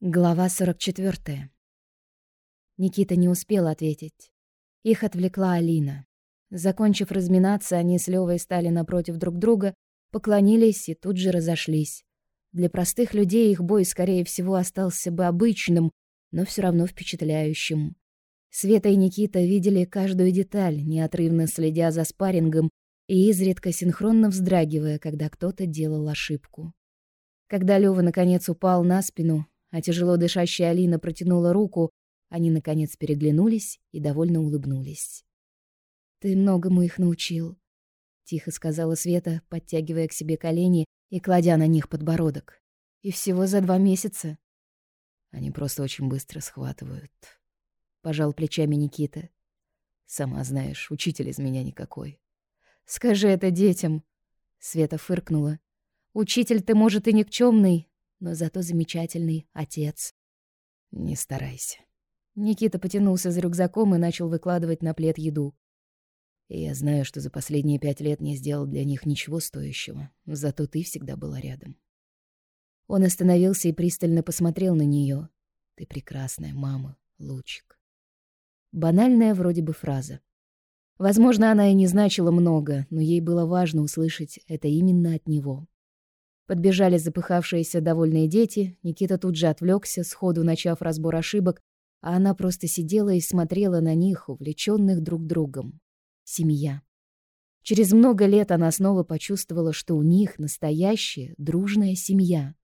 Глава 44. Никита не успел ответить. Их отвлекла Алина. Закончив разминаться, они с Левой стали напротив друг друга, поклонились и тут же разошлись. Для простых людей их бой, скорее всего, остался бы обычным, но все равно впечатляющим. Света и Никита видели каждую деталь, неотрывно следя за спаррингом и изредка синхронно вздрагивая, когда кто-то делал ошибку. Когда Лёва наконец упал на спину, а тяжело дышащая Алина протянула руку, они, наконец, переглянулись и довольно улыбнулись. «Ты многому их научил», — тихо сказала Света, подтягивая к себе колени и кладя на них подбородок. «И всего за два месяца». «Они просто очень быстро схватывают», — пожал плечами Никита. «Сама знаешь, учитель из меня никакой». «Скажи это детям», — Света фыркнула. «Учитель ты, может, и никчемный, но зато замечательный отец. Не старайся. Никита потянулся за рюкзаком и начал выкладывать на плед еду. Я знаю, что за последние пять лет не сделал для них ничего стоящего, зато ты всегда была рядом. Он остановился и пристально посмотрел на нее. Ты прекрасная мама, лучик. Банальная вроде бы фраза. Возможно, она и не значила много, но ей было важно услышать это именно от него. Подбежали запыхавшиеся довольные дети, Никита тут же отвлекся, сходу начав разбор ошибок, а она просто сидела и смотрела на них, увлеченных друг другом. Семья. Через много лет она снова почувствовала, что у них настоящая дружная семья.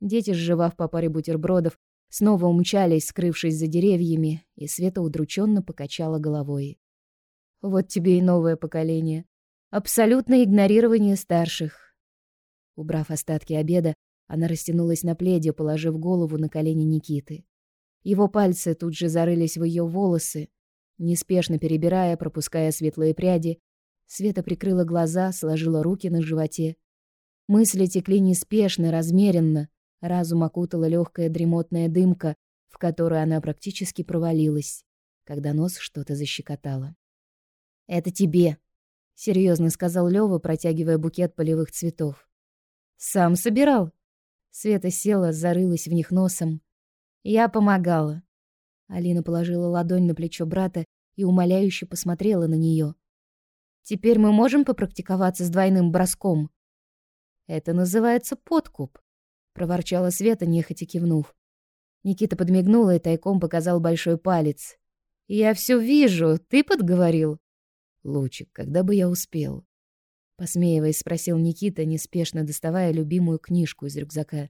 Дети, сживав по паре бутербродов, снова умчались, скрывшись за деревьями, и Света удрученно покачала головой. Вот тебе и новое поколение. Абсолютное игнорирование старших. Убрав остатки обеда, она растянулась на пледе, положив голову на колени Никиты. Его пальцы тут же зарылись в ее волосы, неспешно перебирая, пропуская светлые пряди. Света прикрыла глаза, сложила руки на животе. Мысли текли неспешно, размеренно. Разум окутала легкая дремотная дымка, в которую она практически провалилась, когда нос что-то защекотало. «Это тебе», — серьезно сказал Лёва, протягивая букет полевых цветов. Сам собирал. Света села, зарылась в них носом. Я помогала. Алина положила ладонь на плечо брата и умоляюще посмотрела на нее. Теперь мы можем попрактиковаться с двойным броском. Это называется подкуп, проворчала Света, нехотя кивнув. Никита подмигнул и тайком показал большой палец. Я все вижу, ты подговорил. Лучик, когда бы я успел? Посмеиваясь, спросил Никита, неспешно доставая любимую книжку из рюкзака.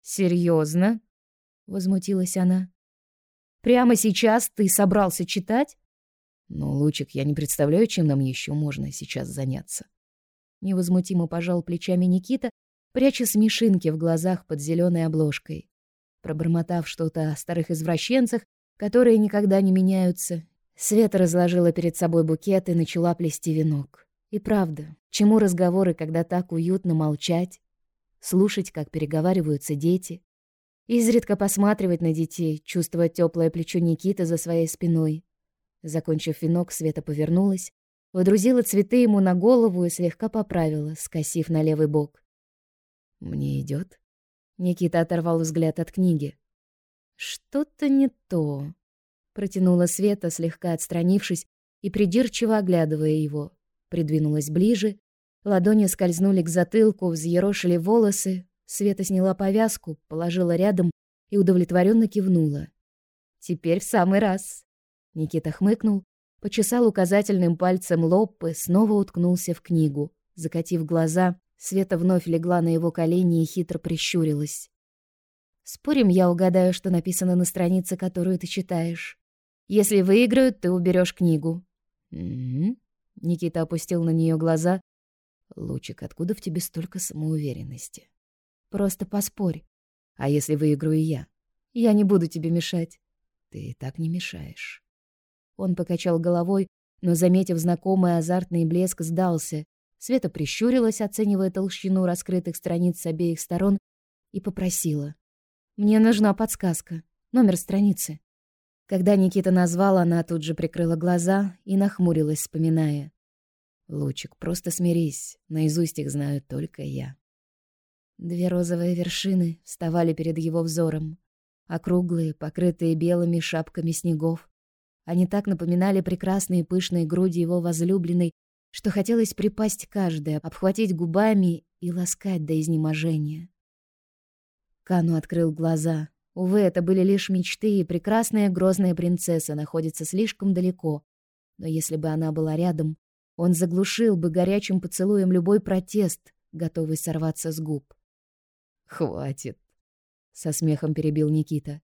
Серьезно? Возмутилась она. Прямо сейчас ты собрался читать? Ну, Лучик, я не представляю, чем нам еще можно сейчас заняться. Невозмутимо пожал плечами Никита, пряча смешинки в глазах под зеленой обложкой. Пробормотав что-то о старых извращенцах, которые никогда не меняются, Света разложила перед собой букет и начала плести венок. И правда, чему разговоры, когда так уютно молчать, слушать, как переговариваются дети, изредка посматривать на детей, чувствовать теплое плечо Никиты за своей спиной. Закончив венок, Света повернулась, водрузила цветы ему на голову и слегка поправила, скосив на левый бок. «Мне идет. Никита оторвал взгляд от книги. «Что-то не то», — протянула Света, слегка отстранившись и придирчиво оглядывая его придвинулась ближе, ладони скользнули к затылку, взъерошили волосы, Света сняла повязку, положила рядом и удовлетворенно кивнула. «Теперь в самый раз!» Никита хмыкнул, почесал указательным пальцем лоб и снова уткнулся в книгу. Закатив глаза, Света вновь легла на его колени и хитро прищурилась. «Спорим, я угадаю, что написано на странице, которую ты читаешь. Если выиграют, ты уберешь книгу». «Угу», Никита опустил на нее глаза. «Лучик, откуда в тебе столько самоуверенности?» «Просто поспорь. А если выиграю я?» «Я не буду тебе мешать». «Ты и так не мешаешь». Он покачал головой, но, заметив знакомый азартный блеск, сдался. Света прищурилась, оценивая толщину раскрытых страниц с обеих сторон, и попросила. «Мне нужна подсказка. Номер страницы». Когда Никита назвал, она тут же прикрыла глаза и нахмурилась, вспоминая. «Лучик, просто смирись. Наизусть их знаю только я». Две розовые вершины вставали перед его взором. округлые, покрытые белыми шапками снегов. Они так напоминали прекрасные пышные груди его возлюбленной, что хотелось припасть каждое, обхватить губами и ласкать до изнеможения. Кану открыл глаза. Увы, это были лишь мечты, и прекрасная грозная принцесса находится слишком далеко. Но если бы она была рядом, он заглушил бы горячим поцелуем любой протест, готовый сорваться с губ. «Хватит!» — со смехом перебил Никита.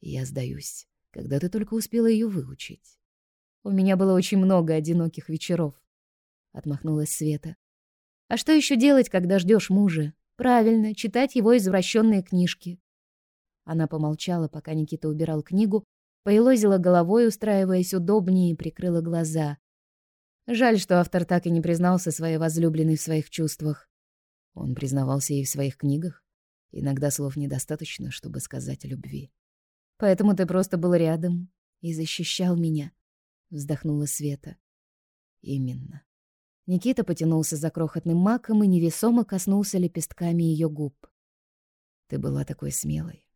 «Я сдаюсь, когда ты только успела ее выучить». «У меня было очень много одиноких вечеров», — отмахнулась Света. «А что еще делать, когда ждешь мужа? Правильно, читать его извращенные книжки». Она помолчала, пока Никита убирал книгу, поелозила головой, устраиваясь удобнее, и прикрыла глаза. Жаль, что автор так и не признался своей возлюбленной в своих чувствах. Он признавался ей в своих книгах. Иногда слов недостаточно, чтобы сказать о любви. «Поэтому ты просто был рядом и защищал меня», — вздохнула Света. «Именно. Никита потянулся за крохотным маком и невесомо коснулся лепестками ее губ. «Ты была такой смелой».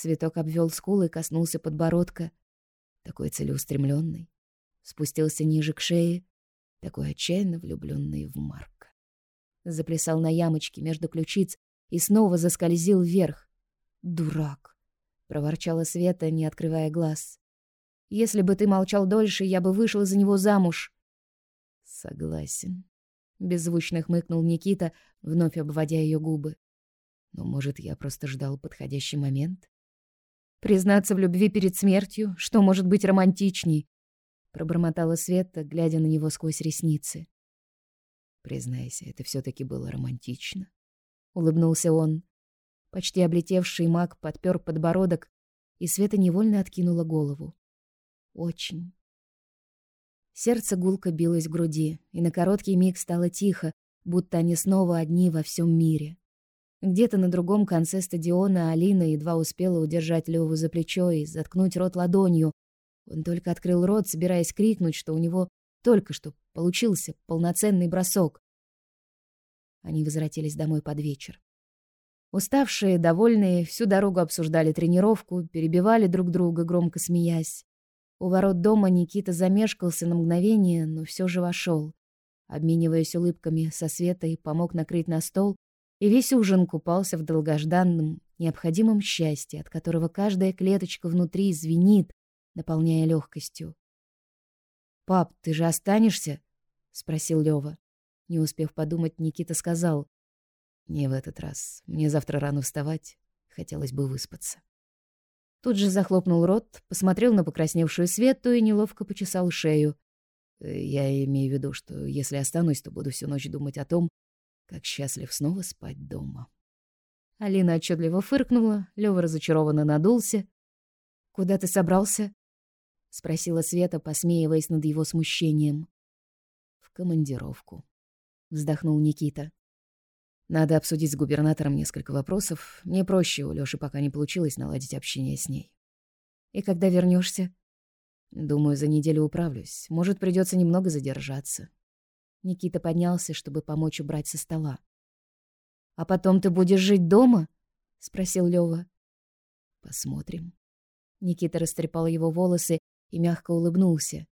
Цветок обвел скулы и коснулся подбородка. Такой целеустремленный. Спустился ниже к шее, такой отчаянно влюбленный в Марка. Заплясал на ямочке между ключиц и снова заскользил вверх. «Дурак!» — проворчала Света, не открывая глаз. «Если бы ты молчал дольше, я бы вышла за него замуж». Согласен. Беззвучно хмыкнул Никита, вновь обводя ее губы. Но, может, я просто ждал подходящий момент? Признаться в любви перед смертью, что может быть романтичней? Пробормотала Света, глядя на него сквозь ресницы. Признайся, это все таки было романтично. Улыбнулся он. Почти облетевший маг подпер подбородок, и Света невольно откинула голову. Очень. Сердце гулко билось в груди, и на короткий миг стало тихо, будто они снова одни во всем мире. Где-то на другом конце стадиона Алина едва успела удержать Леву за плечо и заткнуть рот ладонью. Он только открыл рот, собираясь крикнуть, что у него только что получился полноценный бросок. Они возвратились домой под вечер. Уставшие, довольные, всю дорогу обсуждали тренировку, перебивали друг друга, громко смеясь. У ворот дома Никита замешкался на мгновение, но все же вошел. Обмениваясь улыбками со Светой, помог накрыть на стол, и весь ужин купался в долгожданном, необходимом счастье, от которого каждая клеточка внутри звенит, наполняя легкостью. «Пап, ты же останешься?» — спросил Лёва. Не успев подумать, Никита сказал. «Не в этот раз. Мне завтра рано вставать. Хотелось бы выспаться». Тут же захлопнул рот, посмотрел на покрасневшую Свету и неловко почесал шею. Я имею в виду, что если останусь, то буду всю ночь думать о том, как счастлив снова спать дома. Алина отчетливо фыркнула, Лёва разочарованно надулся. «Куда ты собрался?» — спросила Света, посмеиваясь над его смущением. «В командировку», — вздохнул Никита. Надо обсудить с губернатором несколько вопросов. Мне проще, у Лёши пока не получилось наладить общение с ней. И когда вернешься? Думаю, за неделю управлюсь. Может, придется немного задержаться. Никита поднялся, чтобы помочь убрать со стола. А потом ты будешь жить дома? спросил Лёва. Посмотрим. Никита растрепал его волосы и мягко улыбнулся.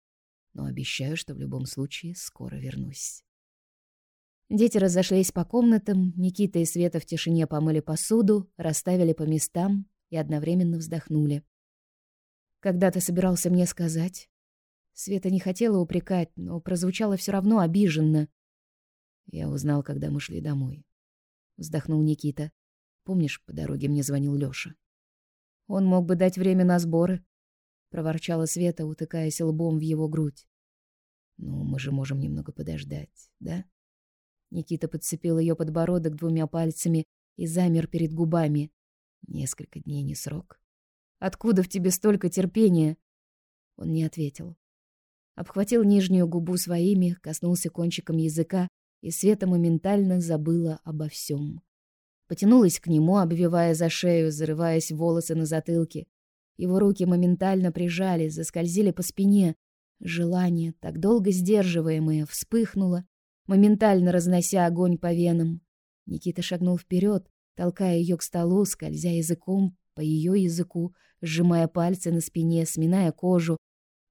Но обещаю, что в любом случае скоро вернусь. Дети разошлись по комнатам, Никита и Света в тишине помыли посуду, расставили по местам и одновременно вздохнули. «Когда ты собирался мне сказать?» Света не хотела упрекать, но прозвучало все равно обиженно. «Я узнал, когда мы шли домой», — вздохнул Никита. «Помнишь, по дороге мне звонил Лёша?» «Он мог бы дать время на сборы», — проворчала Света, утыкаясь лбом в его грудь. «Ну, мы же можем немного подождать, да?» Никита подцепил ее подбородок двумя пальцами и замер перед губами. Несколько дней не срок. Откуда в тебе столько терпения? Он не ответил. Обхватил нижнюю губу своими, коснулся кончиком языка, и Света моментально забыла обо всем. Потянулась к нему, обвивая за шею, зарываясь в волосы на затылке. Его руки моментально прижали, заскользили по спине. Желание, так долго сдерживаемое, вспыхнуло моментально разнося огонь по венам. Никита шагнул вперед, толкая ее к столу, скользя языком по ее языку, сжимая пальцы на спине, сминая кожу.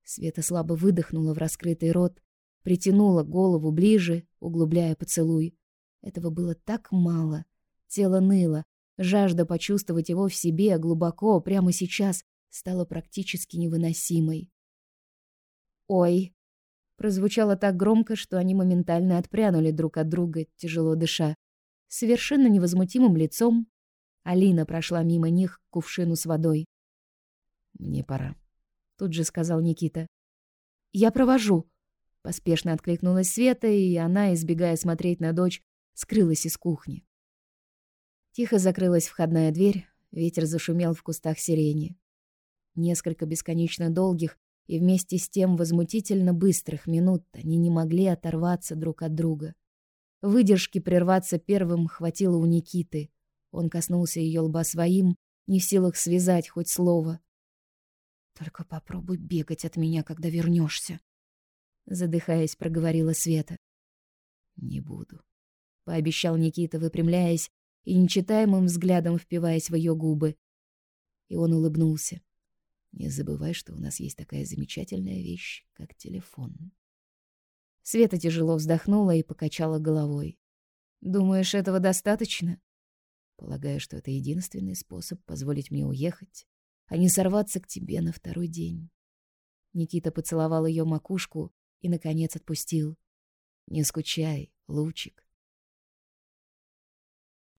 Света слабо выдохнула в раскрытый рот, притянула голову ближе, углубляя поцелуй. Этого было так мало. Тело ныло, жажда почувствовать его в себе глубоко, прямо сейчас, стала практически невыносимой. «Ой!» Прозвучало так громко, что они моментально отпрянули друг от друга, тяжело дыша. Совершенно невозмутимым лицом Алина прошла мимо них к кувшину с водой. «Мне пора», — тут же сказал Никита. «Я провожу», — поспешно откликнулась Света, и она, избегая смотреть на дочь, скрылась из кухни. Тихо закрылась входная дверь, ветер зашумел в кустах сирени. Несколько бесконечно долгих и вместе с тем возмутительно быстрых минут они не могли оторваться друг от друга. Выдержки прерваться первым хватило у Никиты. Он коснулся ее лба своим, не в силах связать хоть слово. «Только попробуй бегать от меня, когда вернешься», — задыхаясь, проговорила Света. «Не буду», — пообещал Никита, выпрямляясь и нечитаемым взглядом впиваясь в ее губы. И он улыбнулся. Не забывай, что у нас есть такая замечательная вещь, как телефон. Света тяжело вздохнула и покачала головой. Думаешь, этого достаточно? Полагаю, что это единственный способ позволить мне уехать, а не сорваться к тебе на второй день. Никита поцеловал ее макушку и наконец отпустил. Не скучай, лучик.